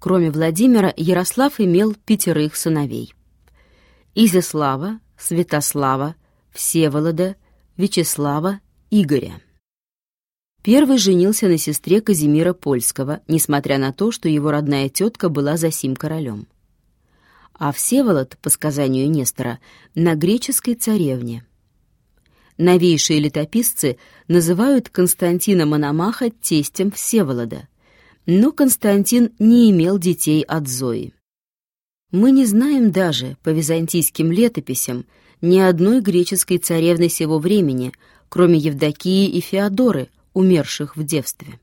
Кроме Владимира, Ярослав имел пятерых сыновей. Изяслава, Святослава, Всеволода, Вячеслава, Игоря. Первый женился на сестре Казимира Польского, несмотря на то, что его родная тетка была за сим королем. А Всеволод, по сказанию Нестора, на греческой царевне. Новейшие летописцы называют Константина Мономаха тестем Всеволода, но Константин не имел детей от Зои. Мы не знаем даже, по византийским летописям, ни одной греческой царевны сего времени, кроме Евдокии и Феодоры, умерших в девстве.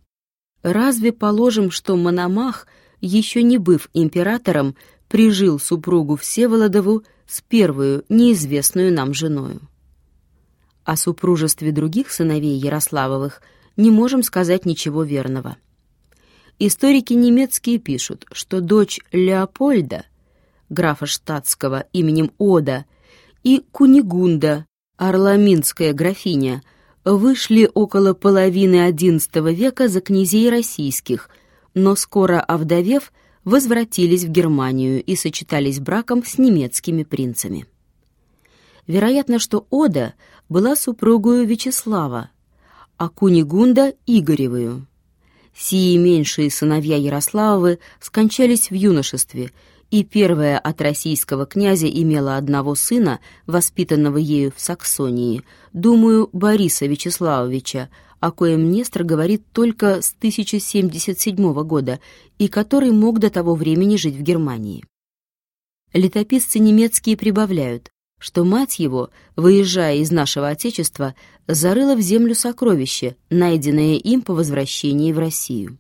Разве положим, что Мономах, еще не быв императором, прижил супругу Всеволодову с первую неизвестную нам женою? О супружестве других сыновей Ярославовых не можем сказать ничего верного. Историки немецкие пишут, что дочь Леопольда, графа штатского именем Ода, и Кунигунда, орламинская графиня, вышли около половины XI века за князей российских, но скоро овдовев, возвратились в Германию и сочетались браком с немецкими принцами. Вероятно, что Ода была супругою Вячеслава, а Кунигунда — Игоревую. Сии меньшие сыновья Ярославовы скончались в юношестве, и первая от российского князя имела одного сына, воспитанного ею в Саксонии, думаю, Бориса Вячеславовича, о коем Нестор говорит только с 1077 года и который мог до того времени жить в Германии. Летописцы немецкие прибавляют, что мать его, выезжая из нашего Отечества, зарыла в землю сокровище, найденное им по возвращении в Россию.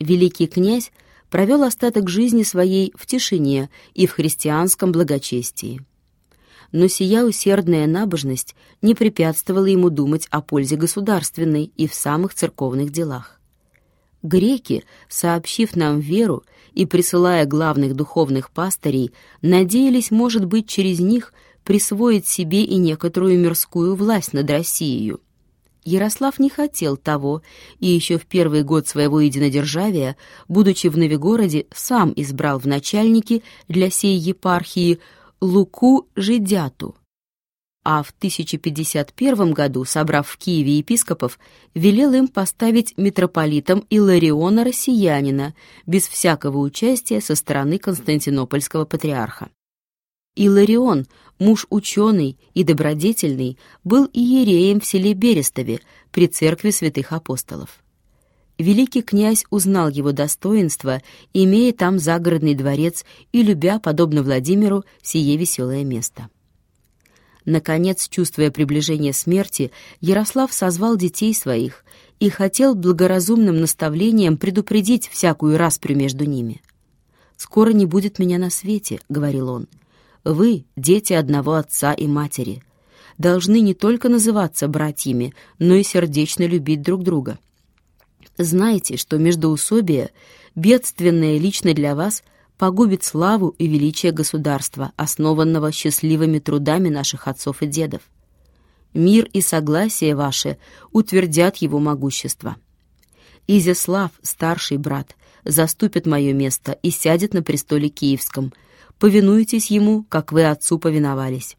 Великий князь провел остаток жизни своей в тишине и в христианском благочестии. Но сия усердная набожность не препятствовала ему думать о пользе государственной и в самых церковных делах. Греки, сообщив нам веру и присылая главных духовных пастырей, надеялись, может быть, через них присвоить себе и некоторую мирскую власть над Россией. Ярослав не хотел того, и еще в первый год своего единодержавия, будучи в Новигороде, сам избрал в начальники для сей епархии Луку Жидяту, а в 1051 году, собрав в Киеве епископов, велел им поставить митрополитом Илариона Россиянина без всякого участия со стороны Константинопольского патриарха. Иларион, муж ученый и добродетельный, был иереем в селе Берестове при церкви святых апостолов. Великий князь узнал его достоинство, имея там загородный дворец и любя, подобно Владимиру, сие веселое место. Наконец, чувствуя приближение смерти, Ярослав созвал детей своих и хотел благоразумным наставлением предупредить всякую распрю между ними. «Скоро не будет меня на свете», — говорил он. «Вы, дети одного отца и матери, должны не только называться братьями, но и сердечно любить друг друга. Знайте, что междоусобие, бедственное лично для вас, погубит славу и величие государства, основанного счастливыми трудами наших отцов и дедов. Мир и согласие ваши утвердят его могущество. Изяслав, старший брат, заступит мое место и сядет на престоле киевском. Повинуйтесь ему, как вы отцу повиновались.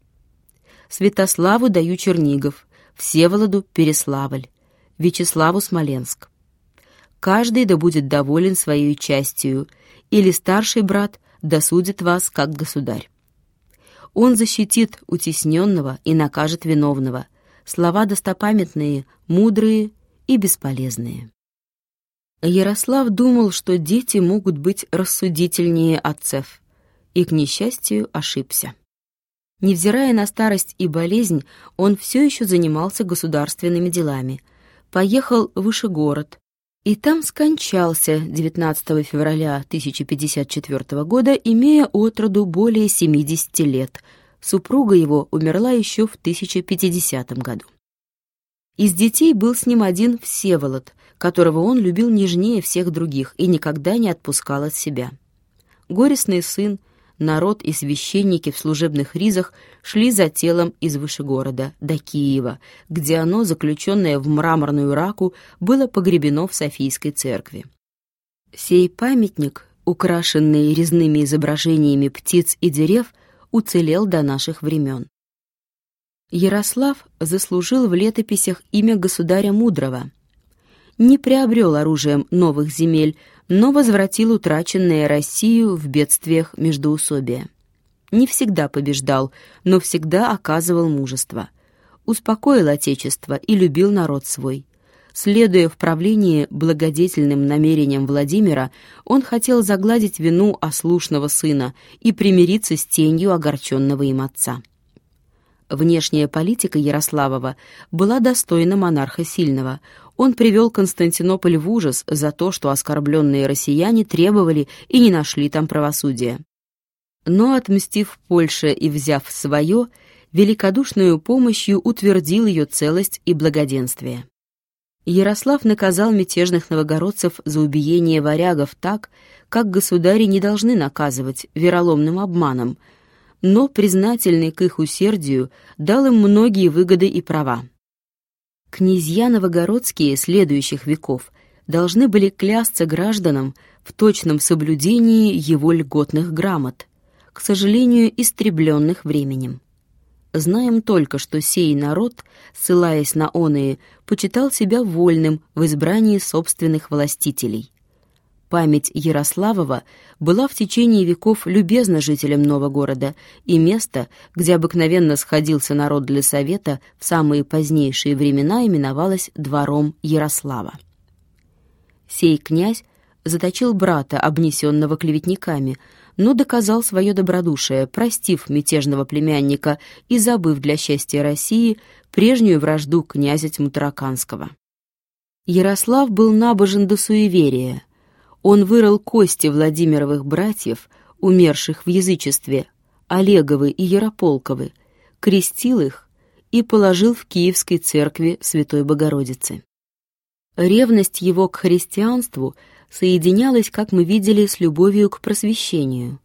Святославу даю Чернигов, Всеволоду — Переславль, Вячеславу — Смоленск. Каждый да будет доволен своей частью — или старший брат досудит вас как государь. Он защитит утесненного и накажет виновного. Слова достопамятные, мудрые и бесполезные. Ярослав думал, что дети могут быть рассудительнее отцев, и, к несчастью, ошибся. Невзирая на старость и болезнь, он все еще занимался государственными делами. Поехал в Вышегород, и там скончался 19 февраля 1054 года, имея от роду более 70 лет. Супруга его умерла еще в 1050 году. Из детей был с ним один Всеволод, которого он любил нежнее всех других и никогда не отпускал от себя. Горестный сын, народ и священники в служебных ризах шли за телом из Вышегорода до Киева, где оно, заключенное в мраморную раку, было погребено в Софийской церкви. Сей памятник, украшенный резными изображениями птиц и дерев, уцелел до наших времен. Ярослав заслужил в летописях имя государя мудрого. Не приобрел оружием новых земель, но возвратил утраченное Россию в бедствиях междоусобия. Не всегда побеждал, но всегда оказывал мужество. Успокоил Отечество и любил народ свой. Следуя в правлении благодетельным намерениям Владимира, он хотел загладить вину ослушного сына и примириться с тенью огорченного им отца. Внешняя политика Ярославова была достойна монарха сильного. Он привел Константинополь в ужас за то, что оскорбленные россияне требовали и не нашли там правосудия. Но, отмстив Польше и взяв свое, великодушную помощью утвердил ее целость и благоденствие. Ярослав наказал мятежных новогородцев за убиение варягов так, как государи не должны наказывать вероломным обманом – но, признательный к их усердию, дал им многие выгоды и права. Князья новогородские следующих веков должны были клясться гражданам в точном соблюдении его льготных грамот, к сожалению, истребленных временем. Знаем только, что сей народ, ссылаясь на оные, почитал себя вольным в избрании собственных властителей. Память Ярославова была в течение веков любезна жителям нового города, и место, где обыкновенно сходился народ для совета, в самые позднейшие времена именовалось двором Ярослава. Сей князь заточил брата, обнесенного клеветниками, но доказал свое добродушие, простив мятежного племянника и забыв для счастья России прежнюю вражду князя Тьмутараканского. Ярослав был набожен до суеверия, он вырыл кости Владимировых братьев, умерших в язычестве, Олеговы и Ярополковы, крестил их и положил в Киевской церкви Святой Богородицы. Ревность его к христианству соединялась, как мы видели, с любовью к просвещению.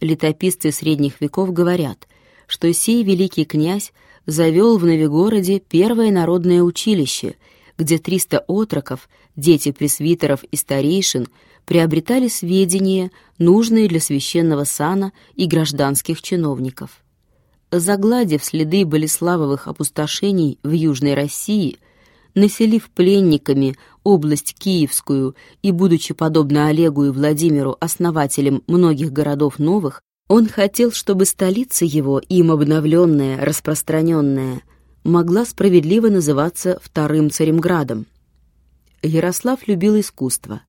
Летописцы средних веков говорят, что сей великий князь завел в Новигороде первое народное училище, где триста отроков, дети пресвитеров и старейшин, приобретали сведения, нужные для священного сана и гражданских чиновников. Загладив следы Болеславовых опустошений в Южной России, населив пленниками область Киевскую и, будучи подобно Олегу и Владимиру основателем многих городов новых, он хотел, чтобы столица его, им обновленная, распространенная, могла справедливо называться Вторым Царемградом. Ярослав любил искусство.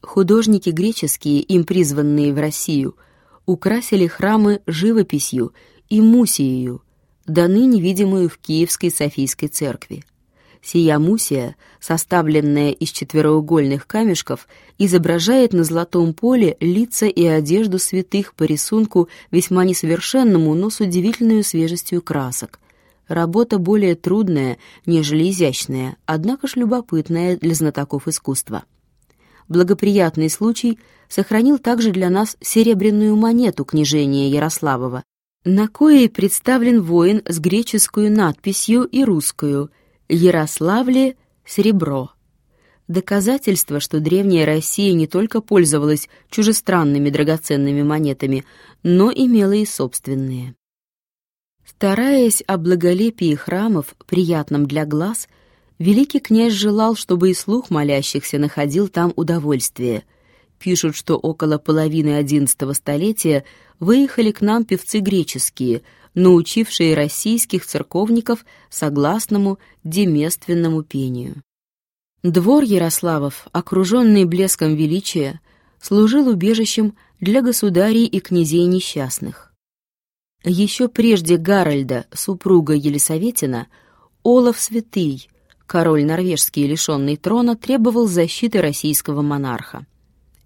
Художники греческие, им призванные в Россию, украсили храмы живописью и мусией, до ныне видимую в Киевской Софийской церкви. Сия мусия, составленная из четвероугольных камешков, изображает на золотом поле лица и одежду святых по рисунку весьма несовершенному, но с удивительной свежестью красок. Работа более трудная, нежели изящная, однако ж любопытная для знатоков искусства благоприятный случай сохранил также для нас серебряную монету княжения Ярославова, на коей представлен воин с греческую надписью и русскую «Ярославле серебро». Доказательство, что древняя Россия не только пользовалась чужестранными драгоценными монетами, но имела и собственные. Стараясь о благолепии храмов, приятном для глаз, Великий князь желал, чтобы и слух молящихся находил там удовольствие. Пишут, что около половины XI столетия выехали к нам певцы греческие, научившие российских церковников согласному демественному пению. Двор Ярославов, окруженный блеском величия, служил убежищем для государей и князей несчастных. Еще прежде Гарольда, супруга Елисаветина, Олаф Святый, король норвежский, лишенный трона, требовал защиты российского монарха.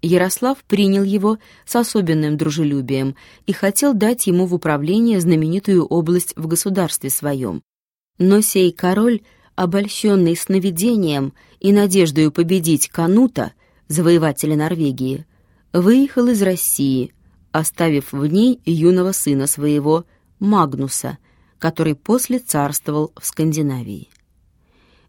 Ярослав принял его с особенным дружелюбием и хотел дать ему в управление знаменитую область в государстве своем. Но сей король, обольщенный сновидением и надеждою победить Канута, завоевателя Норвегии, выехал из России, оставив в ней юного сына своего, Магнуса, который после царствовал в Скандинавии.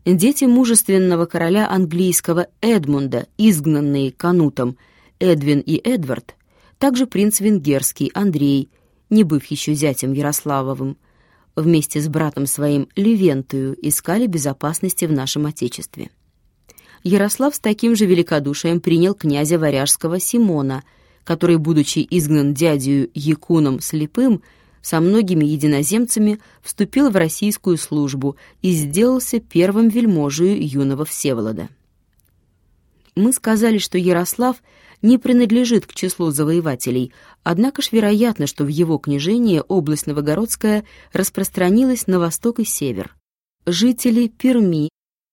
дети мужественного короля английского Эдмунда, изгнанные Канутом, Эдвин и Эдвард, также принц венгерский Андрей, не быв еще зятем Ярославовым, вместе с братом своим Левентую искали безопасности в нашем Отечестве. Ярослав с таким же великодушием принял князя Варяжского Симона, который, будучи изгнан дядью Якуном Слепым, со многими единоземцами вступил в российскую службу и сделался первым вельможею юного Всеволода. Мы сказали, что Ярослав не принадлежит к числу завоевателей, однако ж вероятно, что в его княжении область Новогородская распространилась на восток и север. Жители Перми,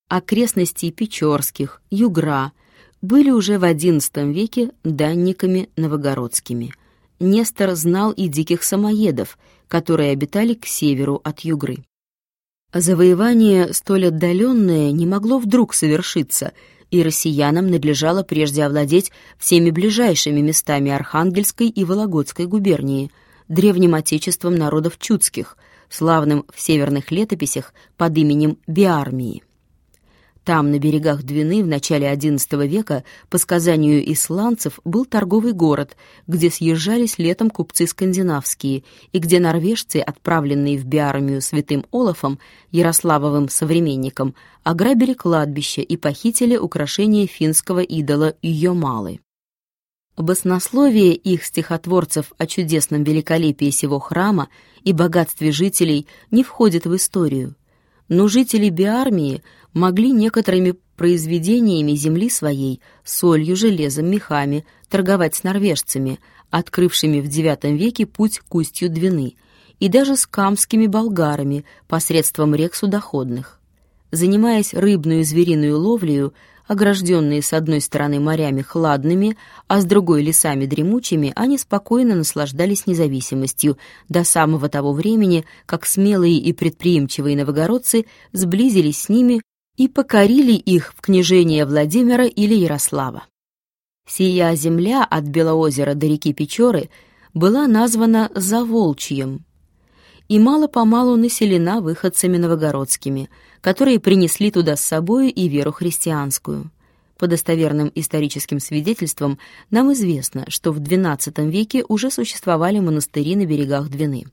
окрестностей Печорских, Югра были уже в XI веке данниками новогородскими. Нестор знал и диких самоедов, которые обитали к северу от Югры. Завоевание столь отдаленное не могло вдруг совершиться — и россиянам надлежало прежде овладеть всеми ближайшими местами Архангельской и Вологодской губернии, древним отечеством народов чудских, славным в северных летописях под именем Биармии. Там, на берегах Двины, в начале XI века, по сказанию исландцев, был торговый город, где съезжались летом купцы скандинавские, и где норвежцы, отправленные в Биармию святым Олафом, Ярославовым современником, ограбили кладбище и похитили украшения финского идола Йомалы. Баснословие их стихотворцев о чудесном великолепии сего храма и богатстве жителей не входит в историю, но жители Биармии могли некоторыми произведениями земли своей, солью, железом, мехами, торговать с норвежцами, открывшими в IX веке путь к устью Двины, и даже с камскими болгарами посредством рек судоходных. Занимаясь рыбную и звериную ловлею, огражденные с одной стороны морями хладными, а с другой лесами дремучими, они спокойно наслаждались независимостью до самого того времени, как смелые и предприимчивые новогородцы сблизились с ними и покорили их в княжение Владимира или Ярослава. Сия земля от Белоозера до реки Печоры была названа Заволчьем и мало-помалу населена выходцами новогородскими, которые принесли туда с собой и веру христианскую. По достоверным историческим свидетельствам нам известно, что в XII веке уже существовали монастыри на берегах Двины.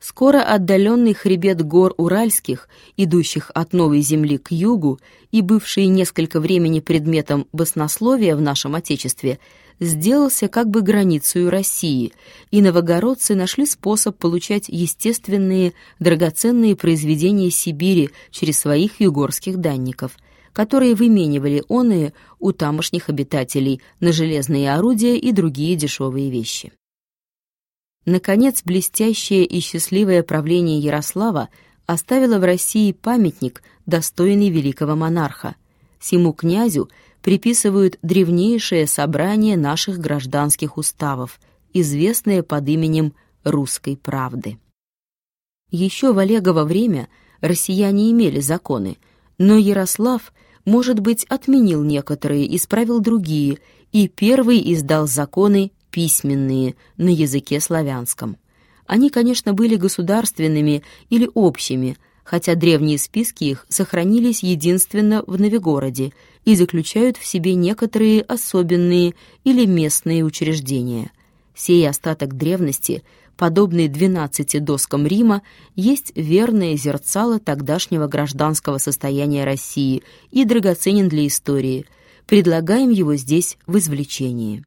Скоро отдаленный хребет гор Уральских, идущих от Новой Земли к югу и бывший несколько времени предметом баснословия в нашем Отечестве, сделался как бы границей России, и новогородцы нашли способ получать естественные, драгоценные произведения Сибири через своих югорских данников, которые выменивали оные у тамошних обитателей на железные орудия и другие дешевые вещи. Наконец, блестящее и счастливое правление Ярослава оставило в России памятник, достойный великого монарха. Сему князю приписывают древнейшее собрание наших гражданских уставов, известное под именем «Русской правды». Еще в Олегово время россияне имели законы, но Ярослав, может быть, отменил некоторые, исправил другие, и первый издал законы письменные на языке славянском. Они, конечно, были государственными или общими, хотя древние списки их сохранились единственно в Новигороде и заключают в себе некоторые особенные или местные учреждения. Сей остаток древности, подобный двенадцати доскам Рима, есть верное зерцало тогдашнего гражданского состояния России и драгоценен для истории. Предлагаем его здесь в извлечении.